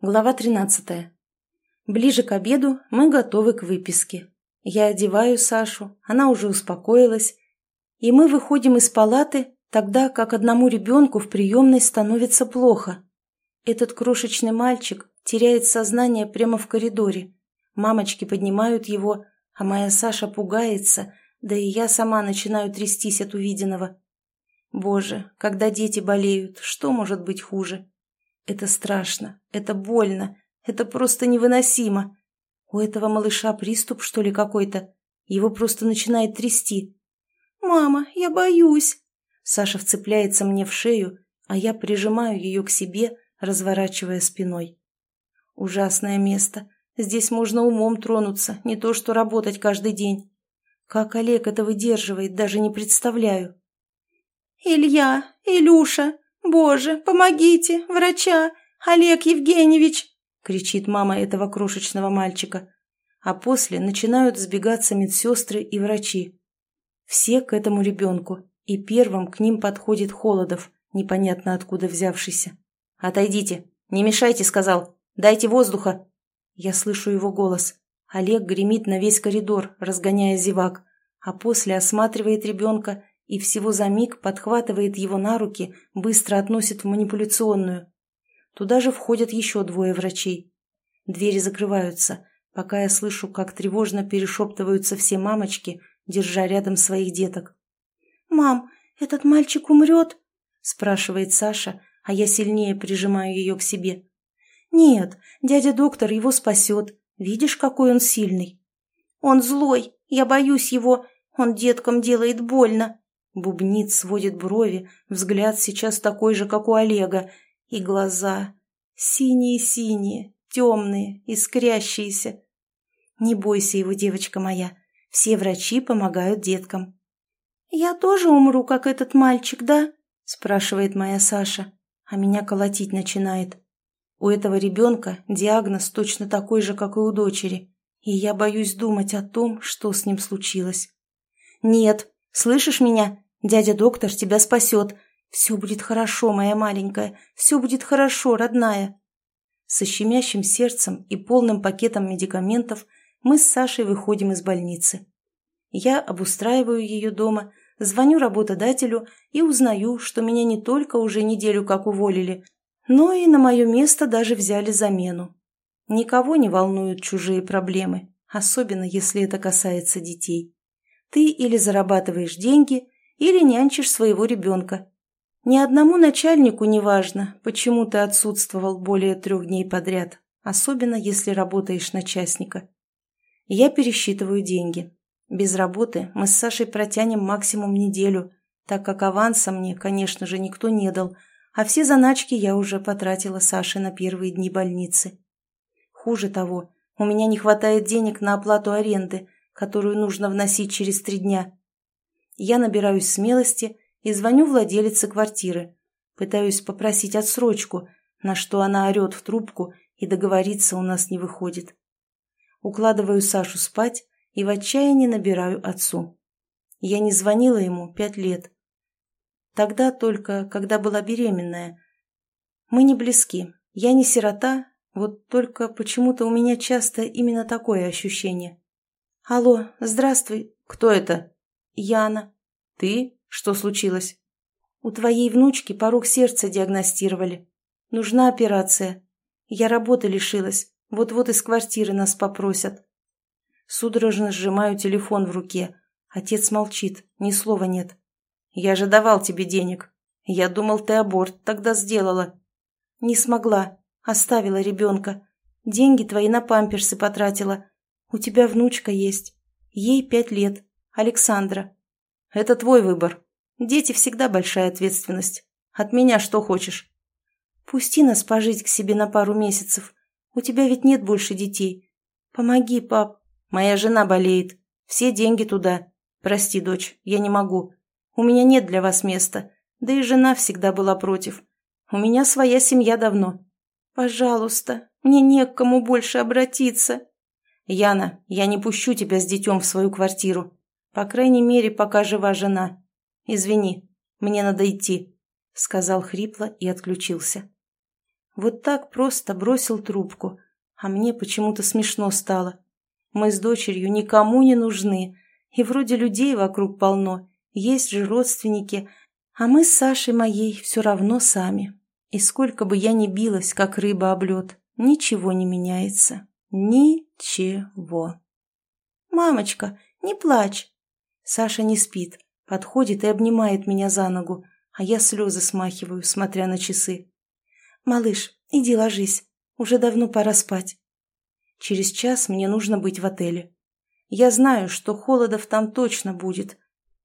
Глава 13. Ближе к обеду мы готовы к выписке. Я одеваю Сашу, она уже успокоилась, и мы выходим из палаты, тогда как одному ребенку в приемной становится плохо. Этот крошечный мальчик теряет сознание прямо в коридоре. Мамочки поднимают его, а моя Саша пугается, да и я сама начинаю трястись от увиденного. Боже, когда дети болеют, что может быть хуже? Это страшно, это больно, это просто невыносимо. У этого малыша приступ, что ли, какой-то? Его просто начинает трясти. «Мама, я боюсь!» Саша вцепляется мне в шею, а я прижимаю ее к себе, разворачивая спиной. Ужасное место. Здесь можно умом тронуться, не то что работать каждый день. Как Олег это выдерживает, даже не представляю. «Илья, Илюша, «Боже, помогите! Врача! Олег Евгеньевич!» — кричит мама этого крошечного мальчика. А после начинают сбегаться медсестры и врачи. Все к этому ребенку, и первым к ним подходит Холодов, непонятно откуда взявшийся. «Отойдите! Не мешайте!» — сказал. «Дайте воздуха!» Я слышу его голос. Олег гремит на весь коридор, разгоняя зевак, а после осматривает ребенка и всего за миг подхватывает его на руки, быстро относит в манипуляционную. Туда же входят еще двое врачей. Двери закрываются, пока я слышу, как тревожно перешептываются все мамочки, держа рядом своих деток. «Мам, этот мальчик умрет?» – спрашивает Саша, а я сильнее прижимаю ее к себе. «Нет, дядя доктор его спасет. Видишь, какой он сильный?» «Он злой, я боюсь его, он деткам делает больно», Бубнит, сводит брови, взгляд сейчас такой же, как у Олега, и глаза синие-синие, темные, искрящиеся. Не бойся его, девочка моя, все врачи помогают деткам. «Я тоже умру, как этот мальчик, да?» – спрашивает моя Саша, а меня колотить начинает. У этого ребенка диагноз точно такой же, как и у дочери, и я боюсь думать о том, что с ним случилось. «Нет, слышишь меня? Дядя доктор тебя спасет. Все будет хорошо, моя маленькая, все будет хорошо, родная. Со щемящим сердцем и полным пакетом медикаментов мы с Сашей выходим из больницы. Я обустраиваю ее дома, звоню работодателю и узнаю, что меня не только уже неделю как уволили, но и на мое место даже взяли замену. Никого не волнуют чужие проблемы, особенно если это касается детей. Ты или зарабатываешь деньги, или нянчишь своего ребенка. Ни одному начальнику не важно, почему ты отсутствовал более трех дней подряд, особенно если работаешь на частника. Я пересчитываю деньги. Без работы мы с Сашей протянем максимум неделю, так как аванса мне, конечно же, никто не дал, а все заначки я уже потратила Саше на первые дни больницы. Хуже того, у меня не хватает денег на оплату аренды, которую нужно вносить через три дня. Я набираюсь смелости и звоню владелице квартиры. Пытаюсь попросить отсрочку, на что она орет в трубку, и договориться у нас не выходит. Укладываю Сашу спать и в отчаянии набираю отцу. Я не звонила ему пять лет. Тогда только, когда была беременная. Мы не близки. Я не сирота, вот только почему-то у меня часто именно такое ощущение. Алло, здравствуй. Кто это? Яна. Ты? Что случилось? У твоей внучки порог сердца диагностировали. Нужна операция. Я работы лишилась. Вот-вот из квартиры нас попросят. Судорожно сжимаю телефон в руке. Отец молчит, ни слова нет. Я же давал тебе денег. Я думал, ты аборт тогда сделала. Не смогла. Оставила ребенка. Деньги твои на памперсы потратила. У тебя внучка есть. Ей пять лет. Александра. Это твой выбор. Дети всегда большая ответственность. От меня что хочешь? Пусти нас пожить к себе на пару месяцев. У тебя ведь нет больше детей. Помоги, пап. Моя жена болеет. Все деньги туда. Прости, дочь, я не могу. У меня нет для вас места. Да и жена всегда была против. У меня своя семья давно. Пожалуйста, мне не к кому больше обратиться. Яна, я не пущу тебя с детем в свою квартиру. По крайней мере, пока жива жена. Извини, мне надо идти», — сказал хрипло и отключился. Вот так просто бросил трубку. А мне почему-то смешно стало. Мы с дочерью никому не нужны. И вроде людей вокруг полно. Есть же родственники. А мы с Сашей моей все равно сами. И сколько бы я ни билась, как рыба об лед, ничего не меняется. Ничего. «Мамочка, не плачь!» Саша не спит, подходит и обнимает меня за ногу, а я слезы смахиваю, смотря на часы. «Малыш, иди ложись, уже давно пора спать». Через час мне нужно быть в отеле. Я знаю, что Холодов там точно будет,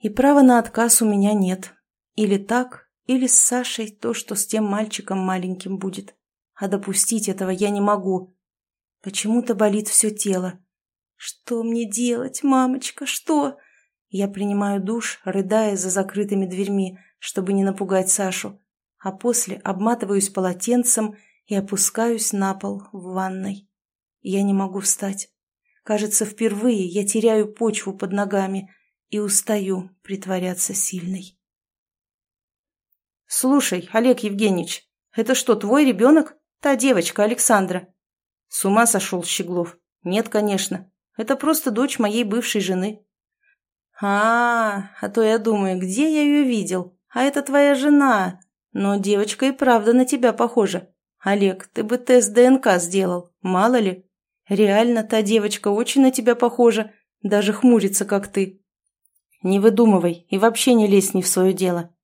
и права на отказ у меня нет. Или так, или с Сашей то, что с тем мальчиком маленьким будет. А допустить этого я не могу. Почему-то болит все тело. Что мне делать, мамочка, что? Я принимаю душ, рыдая за закрытыми дверьми, чтобы не напугать Сашу, а после обматываюсь полотенцем и опускаюсь на пол в ванной. Я не могу встать. Кажется, впервые я теряю почву под ногами и устаю притворяться сильной. «Слушай, Олег Евгеньевич, это что, твой ребенок? Та девочка, Александра?» С ума сошел Щеглов. «Нет, конечно. Это просто дочь моей бывшей жены». «А, а то я думаю, где я ее видел? А это твоя жена. Но девочка и правда на тебя похожа. Олег, ты бы тест ДНК сделал, мало ли. Реально, та девочка очень на тебя похожа, даже хмурится, как ты». «Не выдумывай и вообще не лезь не в свое дело».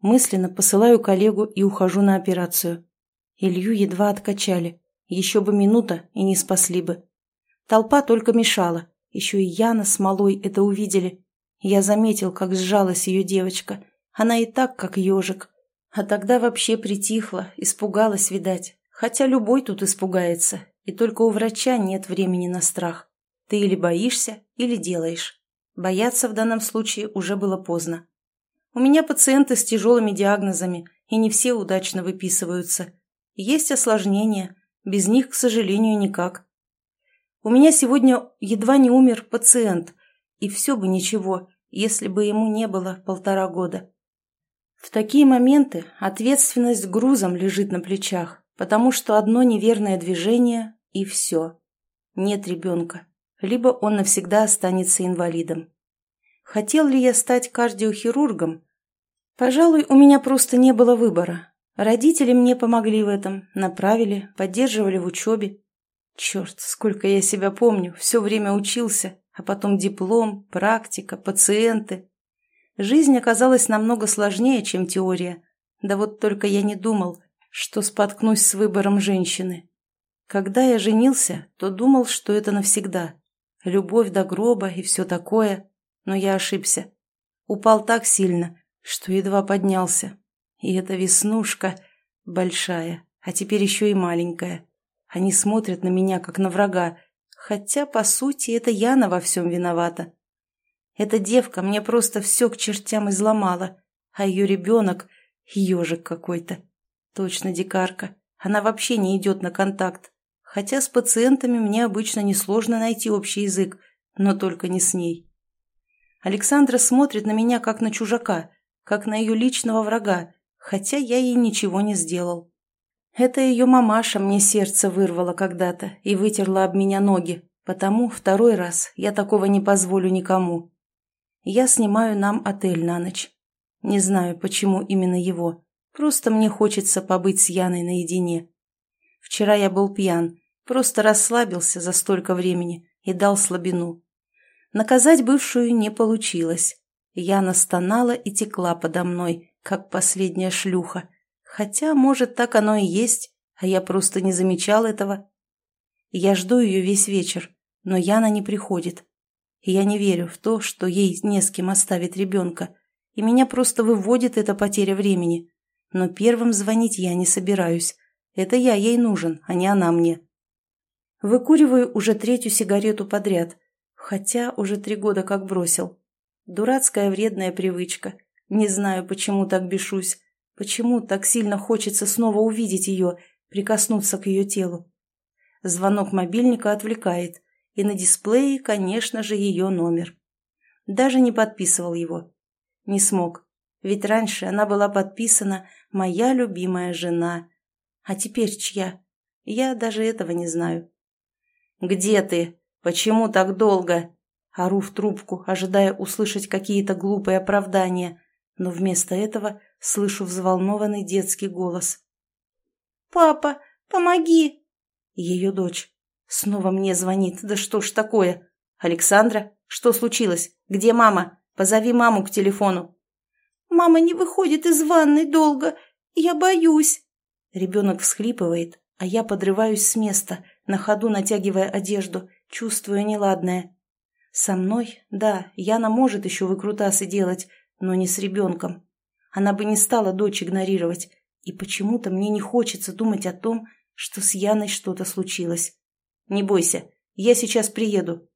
Мысленно посылаю коллегу и ухожу на операцию. Илью едва откачали. Еще бы минута и не спасли бы. Толпа только мешала. Еще и Яна с Малой это увидели. Я заметил, как сжалась ее девочка. Она и так, как ежик. А тогда вообще притихла, испугалась, видать. Хотя любой тут испугается. И только у врача нет времени на страх. Ты или боишься, или делаешь. Бояться в данном случае уже было поздно. У меня пациенты с тяжелыми диагнозами, и не все удачно выписываются. Есть осложнения, без них, к сожалению, никак. У меня сегодня едва не умер пациент, и все бы ничего, если бы ему не было полтора года. В такие моменты ответственность грузом лежит на плечах, потому что одно неверное движение – и все. Нет ребенка, либо он навсегда останется инвалидом. Хотел ли я стать кардиохирургом? Пожалуй, у меня просто не было выбора. Родители мне помогли в этом, направили, поддерживали в учебе. Черт, сколько я себя помню, все время учился, а потом диплом, практика, пациенты. Жизнь оказалась намного сложнее, чем теория. Да вот только я не думал, что споткнусь с выбором женщины. Когда я женился, то думал, что это навсегда. Любовь до гроба и все такое но я ошибся. Упал так сильно, что едва поднялся. И эта веснушка большая, а теперь еще и маленькая. Они смотрят на меня, как на врага, хотя, по сути, это Яна во всем виновата. Эта девка мне просто все к чертям изломала, а ее ребенок — ежик какой-то. Точно дикарка. Она вообще не идет на контакт. Хотя с пациентами мне обычно несложно найти общий язык, но только не с ней. Александра смотрит на меня, как на чужака, как на ее личного врага, хотя я ей ничего не сделал. Это ее мамаша мне сердце вырвала когда-то и вытерла об меня ноги, потому второй раз я такого не позволю никому. Я снимаю нам отель на ночь. Не знаю, почему именно его. Просто мне хочется побыть с Яной наедине. Вчера я был пьян, просто расслабился за столько времени и дал слабину. Наказать бывшую не получилось. Я настонала и текла подо мной, как последняя шлюха. Хотя, может, так оно и есть, а я просто не замечал этого. Я жду ее весь вечер, но Яна не приходит. я не верю в то, что ей не с кем оставить ребенка, и меня просто выводит эта потеря времени. Но первым звонить я не собираюсь. Это я ей нужен, а не она мне. Выкуриваю уже третью сигарету подряд – Хотя уже три года как бросил. Дурацкая вредная привычка. Не знаю, почему так бешусь. Почему так сильно хочется снова увидеть ее, прикоснуться к ее телу. Звонок мобильника отвлекает, и на дисплее, конечно же, ее номер. Даже не подписывал его. Не смог, ведь раньше она была подписана «Моя любимая жена». А теперь чья? Я даже этого не знаю. «Где ты? Почему так долго?» Ору в трубку, ожидая услышать какие-то глупые оправдания, но вместо этого слышу взволнованный детский голос. «Папа, помоги!» Ее дочь. Снова мне звонит. Да что ж такое? Александра, что случилось? Где мама? Позови маму к телефону. «Мама не выходит из ванной долго. Я боюсь». Ребенок всхлипывает, а я подрываюсь с места, на ходу натягивая одежду, чувствуя неладное. Со мной, да, Яна может еще выкрутасы делать, но не с ребенком. Она бы не стала дочь игнорировать, и почему-то мне не хочется думать о том, что с Яной что-то случилось. «Не бойся, я сейчас приеду»,